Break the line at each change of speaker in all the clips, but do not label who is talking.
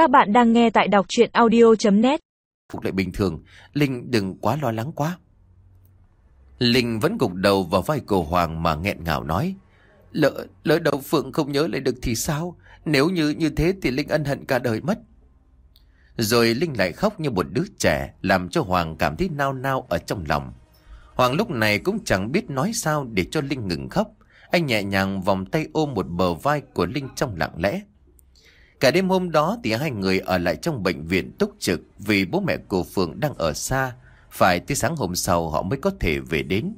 Các bạn đang nghe tại đọc chuyện audio.net
Phục lại bình thường, Linh đừng quá lo lắng quá. Linh vẫn gục đầu vào vai cổ Hoàng mà nghẹn ngào nói. Lỡ, lỡ đầu Phượng không nhớ lại được thì sao? Nếu như như thế thì Linh ân hận cả đời mất. Rồi Linh lại khóc như một đứa trẻ, làm cho Hoàng cảm thấy nao nao ở trong lòng. Hoàng lúc này cũng chẳng biết nói sao để cho Linh ngừng khóc. Anh nhẹ nhàng vòng tay ôm một bờ vai của Linh trong lặng lẽ. Cả đêm hôm đó thì hai người ở lại trong bệnh viện túc trực vì bố mẹ của Phượng đang ở xa. Phải tới sáng hôm sau họ mới có thể về đến.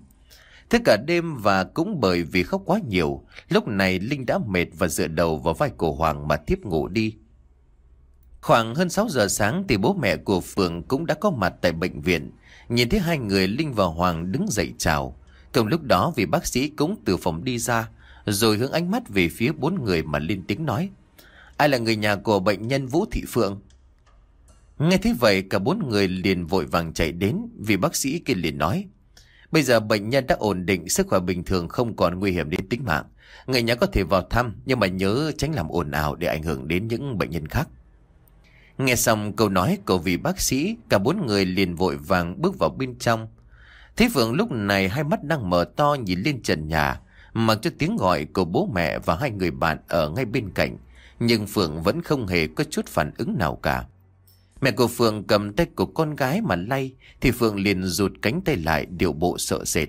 Thế cả đêm và cũng bởi vì khóc quá nhiều, lúc này Linh đã mệt và dựa đầu vào vai của Hoàng mà tiếp ngủ đi. Khoảng hơn 6 giờ sáng thì bố mẹ của Phượng cũng đã có mặt tại bệnh viện. Nhìn thấy hai người Linh và Hoàng đứng dậy chào. Cùng lúc đó vì bác sĩ cũng từ phòng đi ra, rồi hướng ánh mắt về phía bốn người mà lên tiếng nói. Ai là người nhà của bệnh nhân Vũ Thị Phượng? Nghe thấy vậy cả bốn người liền vội vàng chạy đến vì bác sĩ kia liền nói. Bây giờ bệnh nhân đã ổn định, sức khỏe bình thường không còn nguy hiểm đến tính mạng. Người nhà có thể vào thăm nhưng mà nhớ tránh làm ồn ào để ảnh hưởng đến những bệnh nhân khác. Nghe xong câu nói của vị bác sĩ, cả bốn người liền vội vàng bước vào bên trong. Thế Phượng lúc này hai mắt đang mở to nhìn lên trần nhà, mặc cho tiếng gọi của bố mẹ và hai người bạn ở ngay bên cạnh. Nhưng Phượng vẫn không hề có chút phản ứng nào cả. Mẹ của Phượng cầm tay của con gái mà lay, thì Phượng liền rụt cánh tay lại điều bộ sợ sệt.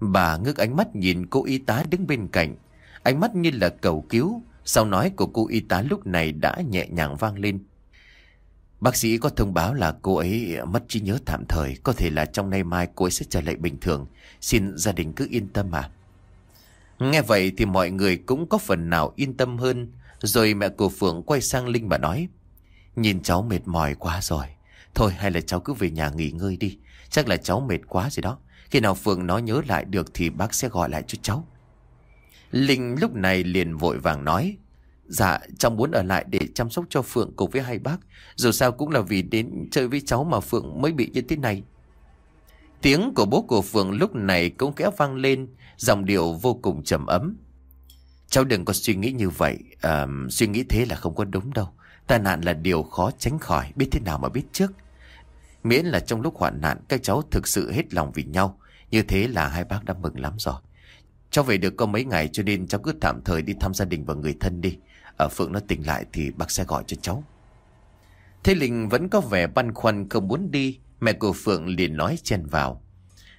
Bà ngước ánh mắt nhìn cô y tá đứng bên cạnh, ánh mắt như là cầu cứu. Sau nói của cô y tá lúc này đã nhẹ nhàng vang lên. Bác sĩ có thông báo là cô ấy mất trí nhớ tạm thời, có thể là trong nay mai cô ấy sẽ trở lại bình thường. Xin gia đình cứ yên tâm mà Nghe vậy thì mọi người cũng có phần nào yên tâm hơn. Rồi mẹ của Phượng quay sang Linh mà nói. Nhìn cháu mệt mỏi quá rồi. Thôi hay là cháu cứ về nhà nghỉ ngơi đi. Chắc là cháu mệt quá rồi đó. Khi nào Phượng nó nhớ lại được thì bác sẽ gọi lại cho cháu. Linh lúc này liền vội vàng nói. Dạ, cháu muốn ở lại để chăm sóc cho Phượng cùng với hai bác. Dù sao cũng là vì đến chơi với cháu mà Phượng mới bị như thế này. Tiếng của bố của Phượng lúc này cũng kẽ vang lên, dòng điệu vô cùng trầm ấm. Cháu đừng có suy nghĩ như vậy, à, suy nghĩ thế là không có đúng đâu. Tai nạn là điều khó tránh khỏi, biết thế nào mà biết trước. Miễn là trong lúc hoạn nạn các cháu thực sự hết lòng vì nhau, như thế là hai bác đã mừng lắm rồi. Cháu về được có mấy ngày cho nên cháu cứ tạm thời đi thăm gia đình và người thân đi. Ở Phượng nó tỉnh lại thì bác sẽ gọi cho cháu. Thế Linh vẫn có vẻ băn khoăn không muốn đi. Mẹ của Phượng liền nói chen vào.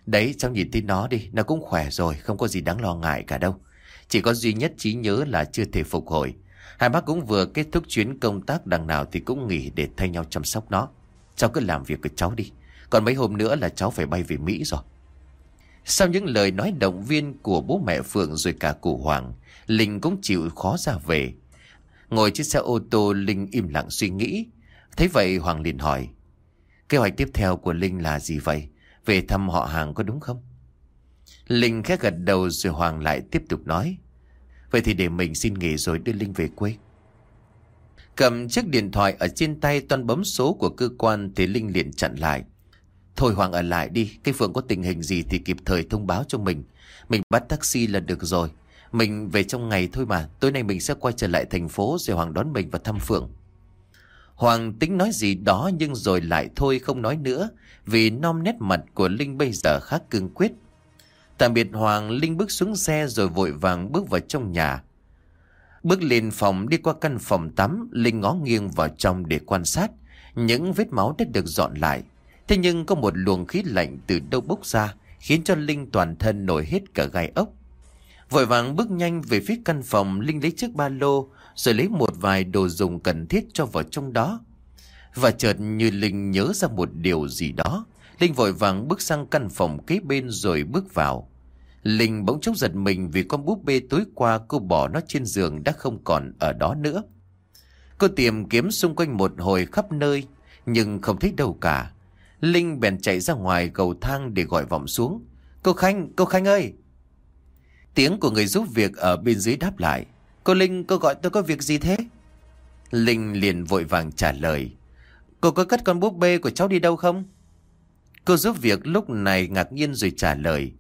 Đấy cháu nhìn tin nó đi, nó cũng khỏe rồi, không có gì đáng lo ngại cả đâu. Chỉ có duy nhất trí nhớ là chưa thể phục hồi. Hai bác cũng vừa kết thúc chuyến công tác đằng nào thì cũng nghỉ để thay nhau chăm sóc nó. Cháu cứ làm việc của cháu đi. Còn mấy hôm nữa là cháu phải bay về Mỹ rồi. Sau những lời nói động viên của bố mẹ Phượng rồi cả cụ Hoàng, Linh cũng chịu khó ra về. Ngồi trên xe ô tô Linh im lặng suy nghĩ. Thấy vậy Hoàng liền hỏi. Kế hoạch tiếp theo của Linh là gì vậy? Về thăm họ hàng có đúng không? Linh khẽ gật đầu rồi Hoàng lại tiếp tục nói. Vậy thì để mình xin nghỉ rồi đưa Linh về quê. Cầm chiếc điện thoại ở trên tay toàn bấm số của cơ quan thì Linh liền chặn lại. Thôi Hoàng ở lại đi, cái Phượng có tình hình gì thì kịp thời thông báo cho mình. Mình bắt taxi là được rồi. Mình về trong ngày thôi mà, tối nay mình sẽ quay trở lại thành phố rồi Hoàng đón mình và thăm Phượng. Hoàng tính nói gì đó nhưng rồi lại thôi không nói nữa vì non nét mặt của Linh bây giờ khá cương quyết. Tạm biệt Hoàng, Linh bước xuống xe rồi vội vàng bước vào trong nhà. Bước lên phòng đi qua căn phòng tắm, Linh ngó nghiêng vào trong để quan sát. Những vết máu đã được dọn lại. Thế nhưng có một luồng khí lạnh từ đâu bốc ra, khiến cho Linh toàn thân nổi hết cả gai ốc. Vội vàng bước nhanh về phía căn phòng, Linh lấy chiếc ba lô, rồi lấy một vài đồ dùng cần thiết cho vào trong đó. Và chợt như Linh nhớ ra một điều gì đó, Linh vội vàng bước sang căn phòng kế bên rồi bước vào. Linh bỗng chốc giật mình vì con búp bê tối qua cô bỏ nó trên giường đã không còn ở đó nữa. Cô tìm kiếm xung quanh một hồi khắp nơi, nhưng không thấy đâu cả. Linh bèn chạy ra ngoài cầu thang để gọi vọng xuống. Cô Khanh, cô Khanh ơi! Tiếng của người giúp việc ở bên dưới đáp lại. Cô Linh, cô gọi tôi có việc gì thế? Linh liền vội vàng trả lời. Cô có cất con búp bê của cháu đi đâu không? Cô giúp việc lúc này ngạc nhiên rồi trả lời.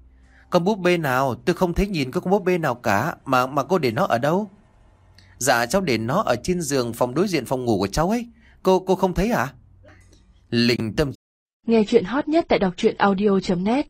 Con búp bê nào? Tôi không thấy nhìn có con búp bê nào cả. Mà mà cô để nó ở đâu? Dạ cháu để nó ở trên giường phòng đối diện phòng ngủ của cháu ấy. Cô cô không thấy à? Linh tâm
Nghe chuyện hot nhất tại đọc truyện audio.net